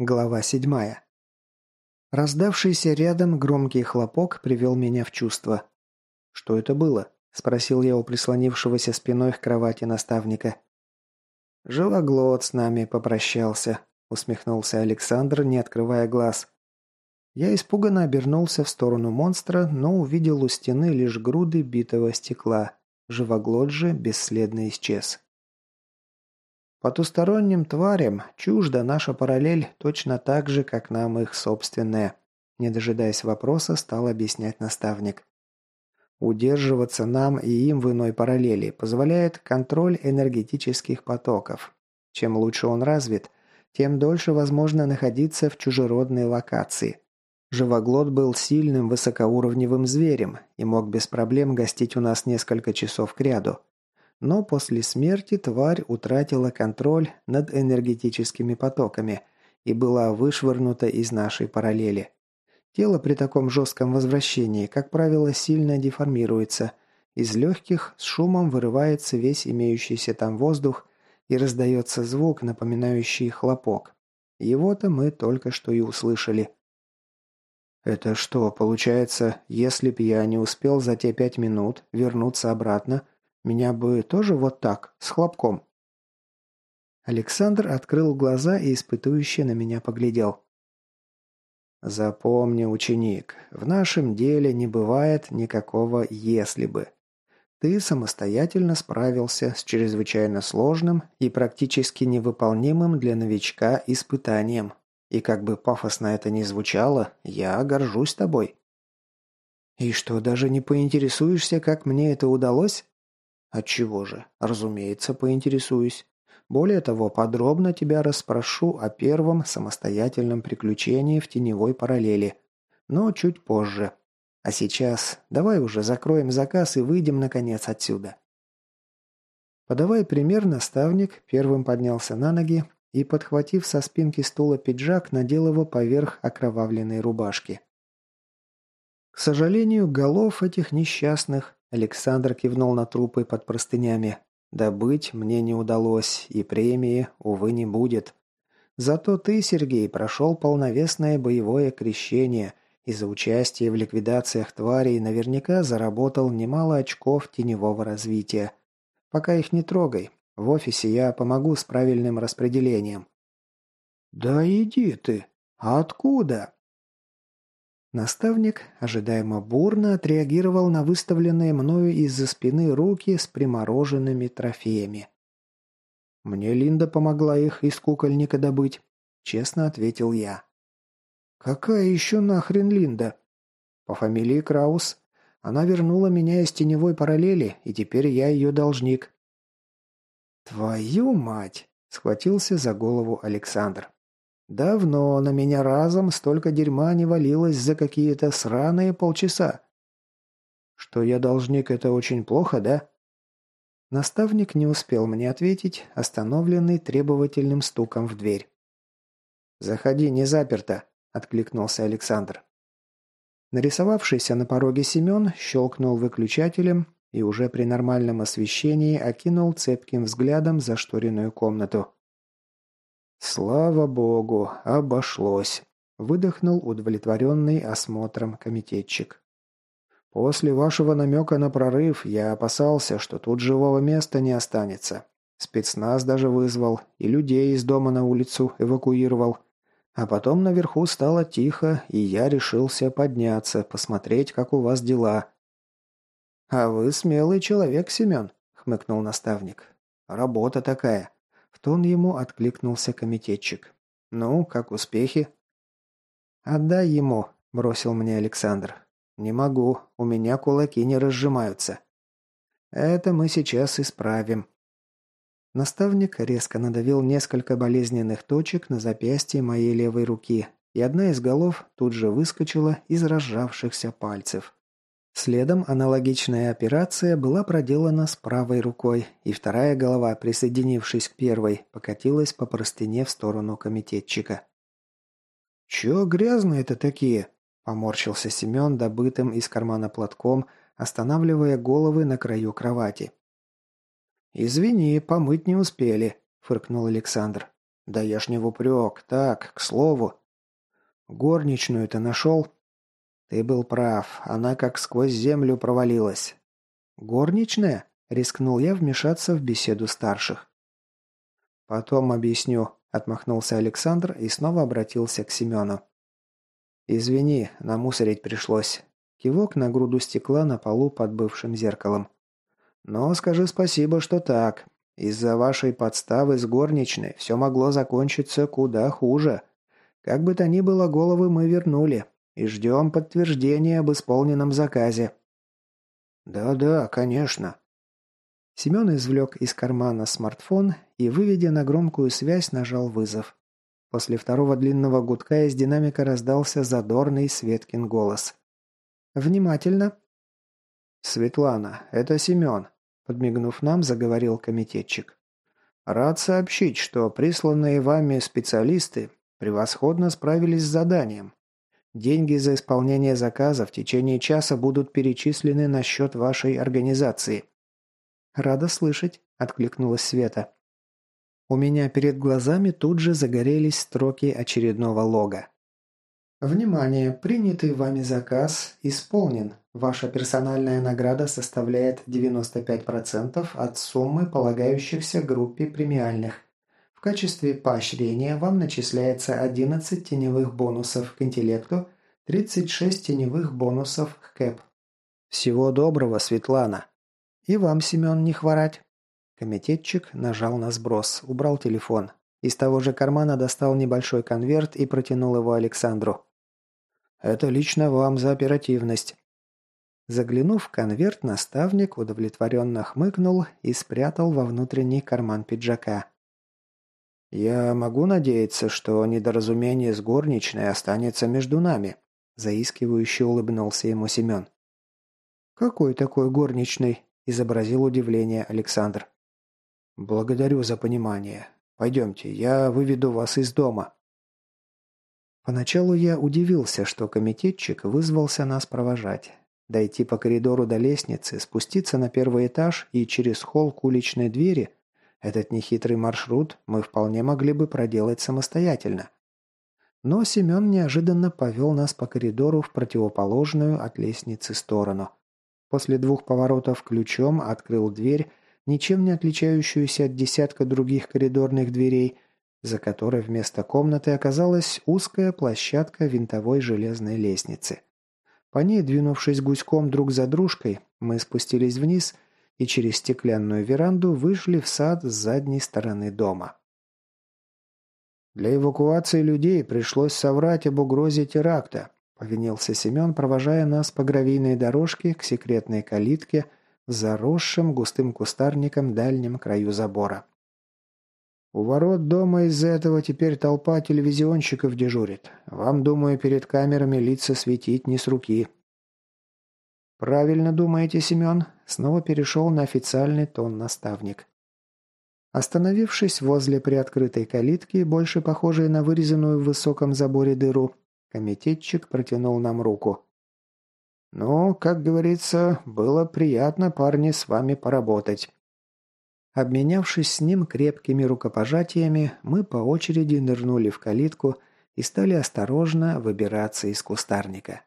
Глава седьмая. Раздавшийся рядом громкий хлопок привел меня в чувство. «Что это было?» – спросил я у прислонившегося спиной к кровати наставника. «Живоглот с нами попрощался», – усмехнулся Александр, не открывая глаз. Я испуганно обернулся в сторону монстра, но увидел у стены лишь груды битого стекла. Живоглот же бесследно исчез. Потусторонним тварям чужда наша параллель точно так же, как нам их собственная. Не дожидаясь вопроса, стал объяснять наставник. Удерживаться нам и им в иной параллели позволяет контроль энергетических потоков. Чем лучше он развит, тем дольше возможно находиться в чужеродной локации. Живоглот был сильным высокоуровневым зверем и мог без проблем гостить у нас несколько часов кряду. Но после смерти тварь утратила контроль над энергетическими потоками и была вышвырнута из нашей параллели. Тело при таком жестком возвращении, как правило, сильно деформируется. Из легких с шумом вырывается весь имеющийся там воздух и раздается звук, напоминающий хлопок. Его-то мы только что и услышали. «Это что, получается, если б я не успел за те пять минут вернуться обратно, меня бы тоже вот так, с хлопком. Александр открыл глаза и испытующе на меня поглядел. «Запомни, ученик, в нашем деле не бывает никакого «если бы». Ты самостоятельно справился с чрезвычайно сложным и практически невыполнимым для новичка испытанием. И как бы пафосно это ни звучало, я горжусь тобой». «И что, даже не поинтересуешься, как мне это удалось?» Отчего же? Разумеется, поинтересуюсь. Более того, подробно тебя расспрошу о первом самостоятельном приключении в теневой параллели. Но чуть позже. А сейчас давай уже закроем заказ и выйдем, наконец, отсюда. Подавая пример, наставник первым поднялся на ноги и, подхватив со спинки стула пиджак, надел его поверх окровавленной рубашки. К сожалению, голов этих несчастных Александр кивнул на трупы под простынями. «Добыть мне не удалось, и премии, увы, не будет. Зато ты, Сергей, прошел полновесное боевое крещение и за участие в ликвидациях тварей наверняка заработал немало очков теневого развития. Пока их не трогай. В офисе я помогу с правильным распределением». «Да иди ты! А откуда?» Наставник ожидаемо бурно отреагировал на выставленные мною из-за спины руки с примороженными трофеями. «Мне Линда помогла их из кукольника добыть», — честно ответил я. «Какая еще нахрен Линда?» «По фамилии Краус. Она вернула меня из теневой параллели, и теперь я ее должник». «Твою мать!» — схватился за голову Александр. Давно на меня разом столько дерьма не валилось за какие-то сраные полчаса. Что я должник, это очень плохо, да? Наставник не успел мне ответить, остановленный требовательным стуком в дверь. «Заходи, не заперто», — откликнулся Александр. Нарисовавшийся на пороге Семен щелкнул выключателем и уже при нормальном освещении окинул цепким взглядом зашторенную комнату. «Слава богу, обошлось», – выдохнул удовлетворенный осмотром комитетчик. «После вашего намека на прорыв я опасался, что тут живого места не останется. Спецназ даже вызвал и людей из дома на улицу эвакуировал. А потом наверху стало тихо, и я решился подняться, посмотреть, как у вас дела». «А вы смелый человек, Семен», – хмыкнул наставник. «Работа такая». В тон ему откликнулся комитетчик. «Ну, как успехи?» «Отдай ему», – бросил мне Александр. «Не могу, у меня кулаки не разжимаются». «Это мы сейчас исправим». Наставник резко надавил несколько болезненных точек на запястье моей левой руки, и одна из голов тут же выскочила из разжавшихся пальцев. Следом аналогичная операция была проделана с правой рукой, и вторая голова, присоединившись к первой, покатилась по простыне в сторону комитетчика. «Чё грязные-то такие?» – поморщился Семен, добытым из кармана платком, останавливая головы на краю кровати. «Извини, помыть не успели», – фыркнул Александр. «Да я ж не в упрек. Так, к слову». «Горничную-то нашел?» «Ты был прав. Она как сквозь землю провалилась». «Горничная?» – рискнул я вмешаться в беседу старших. «Потом объясню», – отмахнулся Александр и снова обратился к Семену. «Извини, намусорить пришлось». Кивок на груду стекла на полу под бывшим зеркалом. «Но скажи спасибо, что так. Из-за вашей подставы с горничной все могло закончиться куда хуже. Как бы то ни было, головы мы вернули и ждем подтверждения об исполненном заказе». «Да-да, конечно». Семен извлек из кармана смартфон и, выведя на громкую связь, нажал вызов. После второго длинного гудка из динамика раздался задорный Светкин голос. «Внимательно». «Светлана, это Семен», – подмигнув нам, заговорил комитетчик. «Рад сообщить, что присланные вами специалисты превосходно справились с заданием. Деньги за исполнение заказа в течение часа будут перечислены на счет вашей организации». «Рада слышать», – откликнулась Света. У меня перед глазами тут же загорелись строки очередного лога. Внимание! Принятый вами заказ исполнен. Ваша персональная награда составляет 95% от суммы полагающихся группе премиальных. В качестве поощрения вам начисляется 11 теневых бонусов к интеллекту, 36 теневых бонусов к КЭП. Всего доброго, Светлана. И вам, Семен, не хворать. Комитетчик нажал на сброс, убрал телефон. Из того же кармана достал небольшой конверт и протянул его Александру. «Это лично вам за оперативность». Заглянув в конверт, наставник удовлетворенно хмыкнул и спрятал во внутренний карман пиджака. «Я могу надеяться, что недоразумение с горничной останется между нами», заискивающе улыбнулся ему Семен. «Какой такой горничный?» – изобразил удивление Александр. «Благодарю за понимание. Пойдемте, я выведу вас из дома». Поначалу я удивился, что комитетчик вызвался нас провожать. Дойти по коридору до лестницы, спуститься на первый этаж и через холл к уличной двери – этот нехитрый маршрут мы вполне могли бы проделать самостоятельно. Но Семен неожиданно повел нас по коридору в противоположную от лестницы сторону. После двух поворотов ключом открыл дверь ничем не отличающуюся от десятка других коридорных дверей, за которой вместо комнаты оказалась узкая площадка винтовой железной лестницы. По ней, двинувшись гуськом друг за дружкой, мы спустились вниз и через стеклянную веранду вышли в сад с задней стороны дома. «Для эвакуации людей пришлось соврать об угрозе теракта», – повинился Семен, провожая нас по гравийной дорожке к секретной калитке – в заросшем густым кустарником дальнем краю забора. У ворот дома из-за этого теперь толпа телевизионщиков дежурит. Вам, думаю, перед камерами лица светить не с руки. Правильно думаете, Семен? Снова перешел на официальный тон наставник. Остановившись возле приоткрытой калитки, больше похожей на вырезанную в высоком заборе дыру, комитетчик протянул нам руку. «Ну, как говорится, было приятно, парни, с вами поработать». Обменявшись с ним крепкими рукопожатиями, мы по очереди нырнули в калитку и стали осторожно выбираться из кустарника.